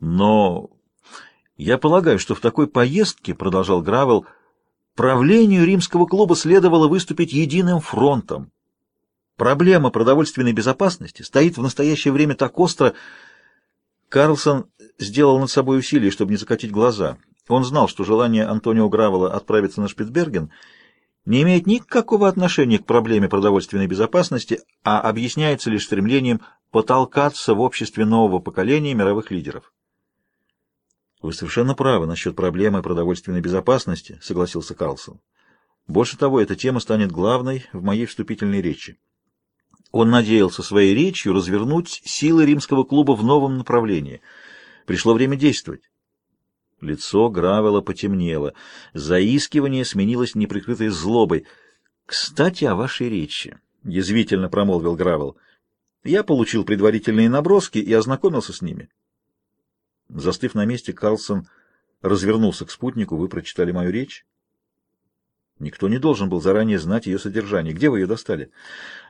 Но я полагаю, что в такой поездке, продолжал Гравел, правлению римского клуба следовало выступить единым фронтом. Проблема продовольственной безопасности стоит в настоящее время так остро. Карлсон сделал над собой усилие, чтобы не закатить глаза. Он знал, что желание Антонио Гравела отправиться на Шпицберген не имеет никакого отношения к проблеме продовольственной безопасности, а объясняется лишь стремлением потолкаться в обществе нового поколения мировых лидеров. «Вы совершенно правы насчет проблемы продовольственной безопасности», — согласился Карлсон. «Больше того, эта тема станет главной в моей вступительной речи». Он надеялся своей речью развернуть силы римского клуба в новом направлении. Пришло время действовать. Лицо Гравела потемнело. Заискивание сменилось неприкрытой злобой. «Кстати, о вашей речи», — язвительно промолвил Гравел. «Я получил предварительные наброски и ознакомился с ними». Застыв на месте, Карлсон развернулся к спутнику. «Вы прочитали мою речь?» Никто не должен был заранее знать ее содержание. Где вы ее достали?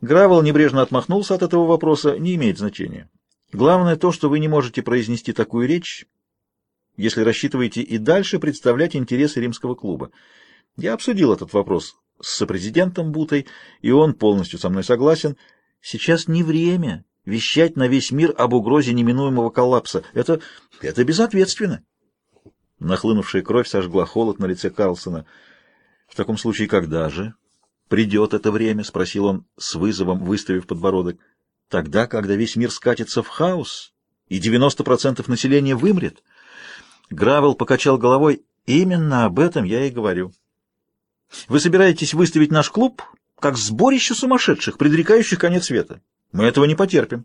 Гравел небрежно отмахнулся от этого вопроса. Не имеет значения. Главное то, что вы не можете произнести такую речь, если рассчитываете и дальше представлять интересы римского клуба. Я обсудил этот вопрос с сопрезидентом Бутой, и он полностью со мной согласен. Сейчас не время вещать на весь мир об угрозе неминуемого коллапса. Это, это безответственно. Нахлынувшая кровь сожгла холод на лице Карлсона. — В таком случае когда же? — Придет это время? — спросил он с вызовом, выставив подбородок. — Тогда, когда весь мир скатится в хаос, и 90% населения вымрет. Гравел покачал головой. Именно об этом я и говорю. Вы собираетесь выставить наш клуб как сборище сумасшедших, предрекающих конец света. Мы этого не потерпим.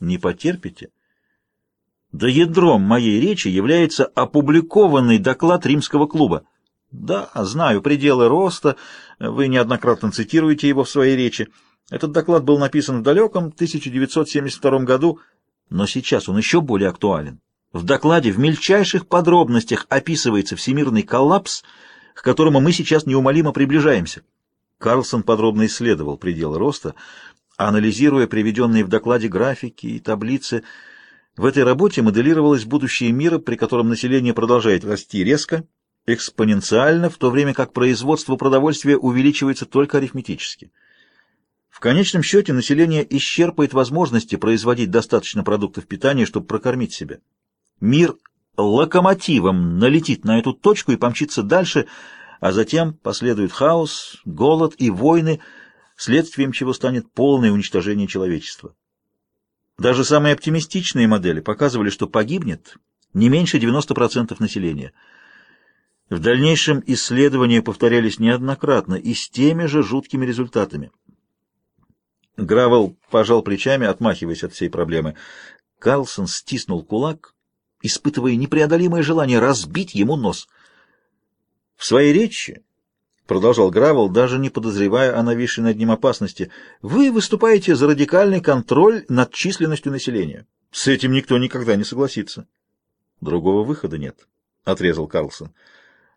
Не потерпите? Да ядром моей речи является опубликованный доклад римского клуба. Да, знаю, пределы роста, вы неоднократно цитируете его в своей речи. Этот доклад был написан в далеком 1972 году, но сейчас он еще более актуален. В докладе в мельчайших подробностях описывается всемирный коллапс, к которому мы сейчас неумолимо приближаемся. Карлсон подробно исследовал пределы роста, анализируя приведенные в докладе графики и таблицы. В этой работе моделировалось будущее мира, при котором население продолжает расти резко, экспоненциально, в то время как производство продовольствия увеличивается только арифметически. В конечном счете население исчерпает возможности производить достаточно продуктов питания, чтобы прокормить себя. Мир локомотивом налетит на эту точку и помчится дальше, а затем последует хаос, голод и войны, следствием чего станет полное уничтожение человечества. Даже самые оптимистичные модели показывали, что погибнет не меньше 90% населения. В дальнейшем исследования повторялись неоднократно и с теми же жуткими результатами. Гравел пожал плечами, отмахиваясь от всей проблемы. Карлсон стиснул кулак испытывая непреодолимое желание разбить ему нос. В своей речи, продолжал Гравел, даже не подозревая о нависшей над ним опасности, вы выступаете за радикальный контроль над численностью населения. С этим никто никогда не согласится. Другого выхода нет, отрезал Карлсон.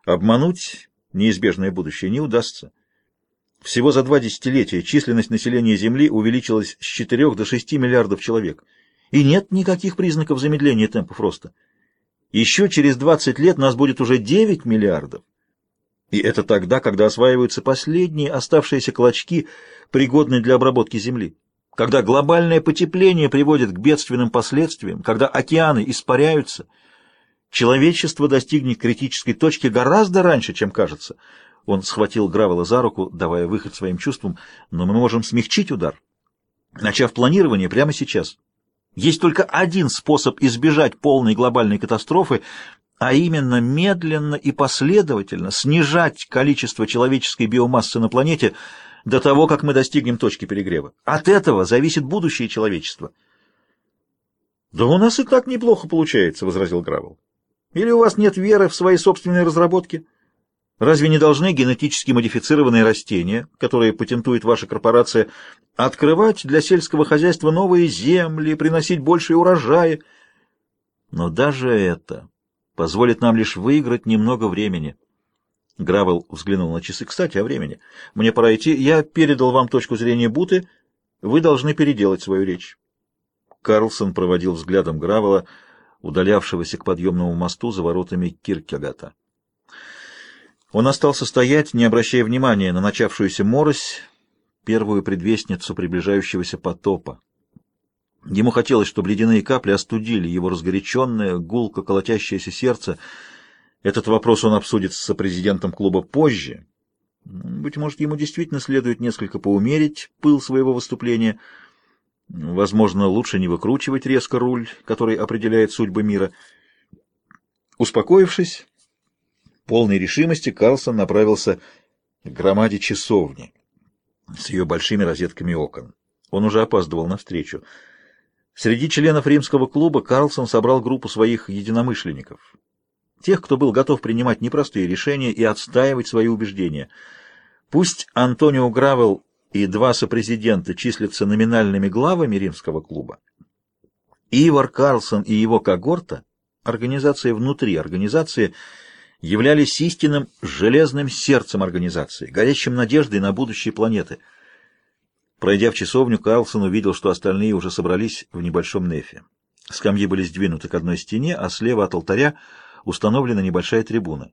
Обмануть неизбежное будущее не удастся. Всего за два десятилетия численность населения Земли увеличилась с 4 до 6 миллиардов человек – и нет никаких признаков замедления темпов роста. Еще через 20 лет нас будет уже 9 миллиардов. И это тогда, когда осваиваются последние оставшиеся клочки, пригодные для обработки Земли. Когда глобальное потепление приводит к бедственным последствиям, когда океаны испаряются, человечество достигнет критической точки гораздо раньше, чем кажется. Он схватил Гравела за руку, давая выход своим чувствам, но мы можем смягчить удар, начав планирование прямо сейчас. Есть только один способ избежать полной глобальной катастрофы, а именно медленно и последовательно снижать количество человеческой биомассы на планете до того, как мы достигнем точки перегрева. От этого зависит будущее человечества. «Да у нас и так неплохо получается», — возразил Гравел. «Или у вас нет веры в свои собственные разработки?» Разве не должны генетически модифицированные растения, которые патентует ваша корпорация, открывать для сельского хозяйства новые земли, приносить большие урожаи? Но даже это позволит нам лишь выиграть немного времени. Гравел взглянул на часы. Кстати, о времени. Мне пора идти. Я передал вам точку зрения Буты. Вы должны переделать свою речь. Карлсон проводил взглядом Гравела. удалявшегося к подъемному мосту за воротами Киркегата. Он остался стоять, не обращая внимания на начавшуюся морось, первую предвестницу приближающегося потопа. Ему хотелось, чтобы ледяные капли остудили его разгоряченное, гулко колотящееся сердце. Этот вопрос он обсудит с президентом клуба позже. Быть может, ему действительно следует несколько поумерить пыл своего выступления. Возможно, лучше не выкручивать резко руль, который определяет судьбы мира. Успокоившись, полной решимости Карлсон направился к громаде часовни с ее большими розетками окон. Он уже опаздывал навстречу. Среди членов римского клуба Карлсон собрал группу своих единомышленников. Тех, кто был готов принимать непростые решения и отстаивать свои убеждения. Пусть Антонио Гравел и два сопрезидента числятся номинальными главами римского клуба, Ивар Карлсон и его когорта, организация внутри организации, являлись истинным железным сердцем организации, горящим надеждой на будущее планеты — Пройдя в часовню, Карлсон увидел, что остальные уже собрались в небольшом нефе. Скамьи были сдвинуты к одной стене, а слева от алтаря установлена небольшая трибуна.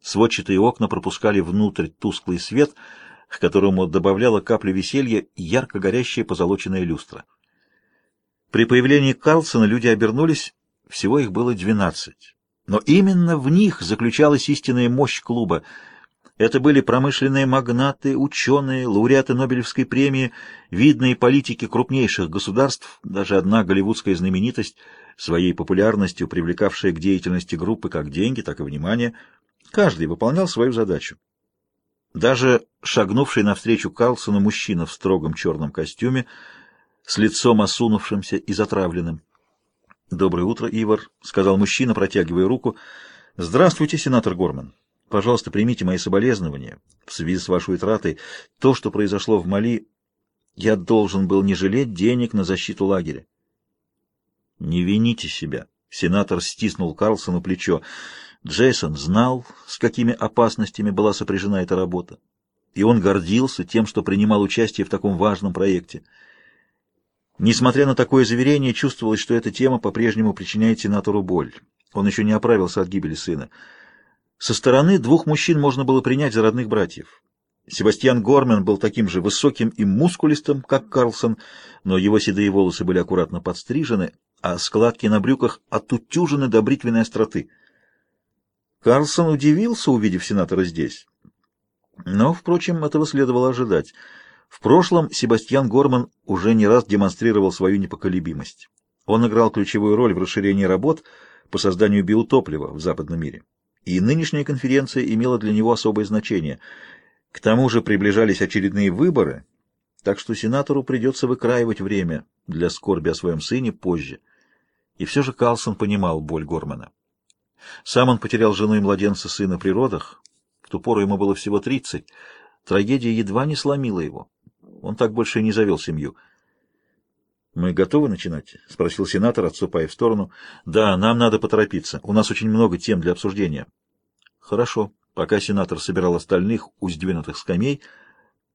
Сводчатые окна пропускали внутрь тусклый свет, к которому добавляла капля веселья ярко горящая позолоченная люстра. При появлении Карлсона люди обернулись, всего их было двенадцать. Но именно в них заключалась истинная мощь клуба — это были промышленные магнаты, ученые, лауреаты Нобелевской премии, видные политики крупнейших государств, даже одна голливудская знаменитость, своей популярностью привлекавшая к деятельности группы как деньги, так и внимание. Каждый выполнял свою задачу. Даже шагнувший навстречу Карлсону мужчина в строгом черном костюме, с лицом осунувшимся и затравленным. «Доброе утро, Ивар», — сказал мужчина, протягивая руку. «Здравствуйте, сенатор Горман». Пожалуйста, примите мои соболезнования в связи с вашей утратой. То, что произошло в Мали, я должен был не жалеть денег на защиту лагеря. Не вините себя. Сенатор стиснул Карлсону плечо. Джейсон знал, с какими опасностями была сопряжена эта работа, и он гордился тем, что принимал участие в таком важном проекте. Несмотря на такое заверение, чувствовалось, что эта тема по-прежнему причиняет сенатору боль. Он еще не оправился от гибели сына. Со стороны двух мужчин можно было принять за родных братьев. Себастьян Гормен был таким же высоким и мускулистым, как Карлсон, но его седые волосы были аккуратно подстрижены, а складки на брюках отутюжены до бритвенной остроты. Карлсон удивился, увидев сенатора здесь. Но, впрочем, этого следовало ожидать. В прошлом Себастьян Горман уже не раз демонстрировал свою непоколебимость. Он играл ключевую роль в расширении работ по созданию биотоплива в западном мире и нынешняя конференция имела для него особое значение. К тому же приближались очередные выборы, так что сенатору придется выкраивать время для скорби о своем сыне позже. И все же Карлсон понимал боль Гормана. Сам он потерял жену и младенца сына при родах. В ту пору ему было всего тридцать. Трагедия едва не сломила его. Он так больше и не завел семью. «Мы готовы начинать?» — спросил сенатор, отступая в сторону. «Да, нам надо поторопиться. У нас очень много тем для обсуждения». «Хорошо». Пока сенатор собирал остальных у сдвинутых скамей,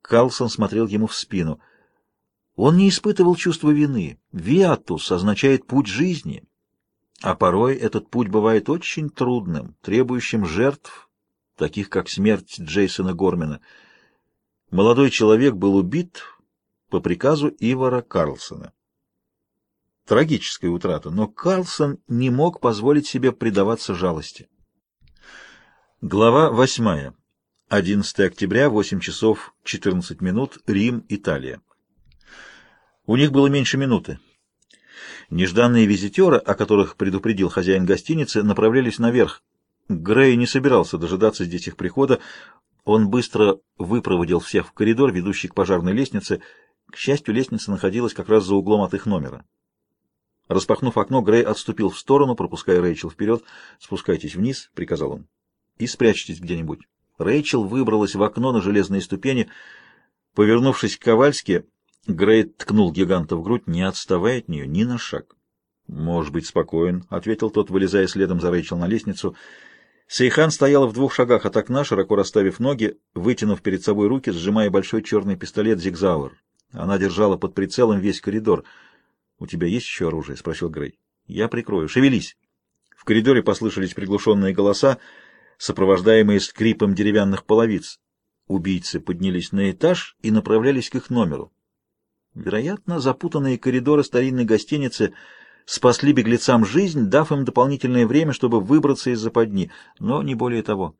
Карлсон смотрел ему в спину. Он не испытывал чувства вины. «Виатус» означает «путь жизни». А порой этот путь бывает очень трудным, требующим жертв, таких как смерть Джейсона Гормина. Молодой человек был убит по приказу Ивара Карлсона трагическая утрата, но Карлсон не мог позволить себе предаваться жалости. Глава 8. 11 октября, 8 часов 14 минут, Рим, Италия. У них было меньше минуты. Нежданные визитеры, о которых предупредил хозяин гостиницы, направлялись наверх. Грей не собирался дожидаться здесь их прихода. Он быстро выпроводил всех в коридор, ведущий к пожарной лестнице. К счастью, лестница находилась как раз за углом от их номера. Распахнув окно, Грей отступил в сторону, пропуская Рэйчел вперед. «Спускайтесь вниз», — приказал он, — «и спрячьтесь где-нибудь». Рэйчел выбралась в окно на железные ступени. Повернувшись к Ковальске, Грей ткнул гиганта в грудь, не отставая от нее ни на шаг. «Может быть, спокоен», — ответил тот, вылезая следом за Рэйчел на лестницу. Сейхан стояла в двух шагах от окна, широко расставив ноги, вытянув перед собой руки, сжимая большой черный пистолет «Зигзауэр». Она держала под прицелом весь коридор — «У тебя есть еще оружие?» — спросил Грей. Я прикрою. Шевелись. В коридоре послышались приглушенные голоса, сопровождаемые скрипом деревянных половиц. Убийцы поднялись на этаж и направлялись к их номеру. Вероятно, запутанные коридоры старинной гостиницы спасли беглецам жизнь, дав им дополнительное время, чтобы выбраться из западни, но не более того.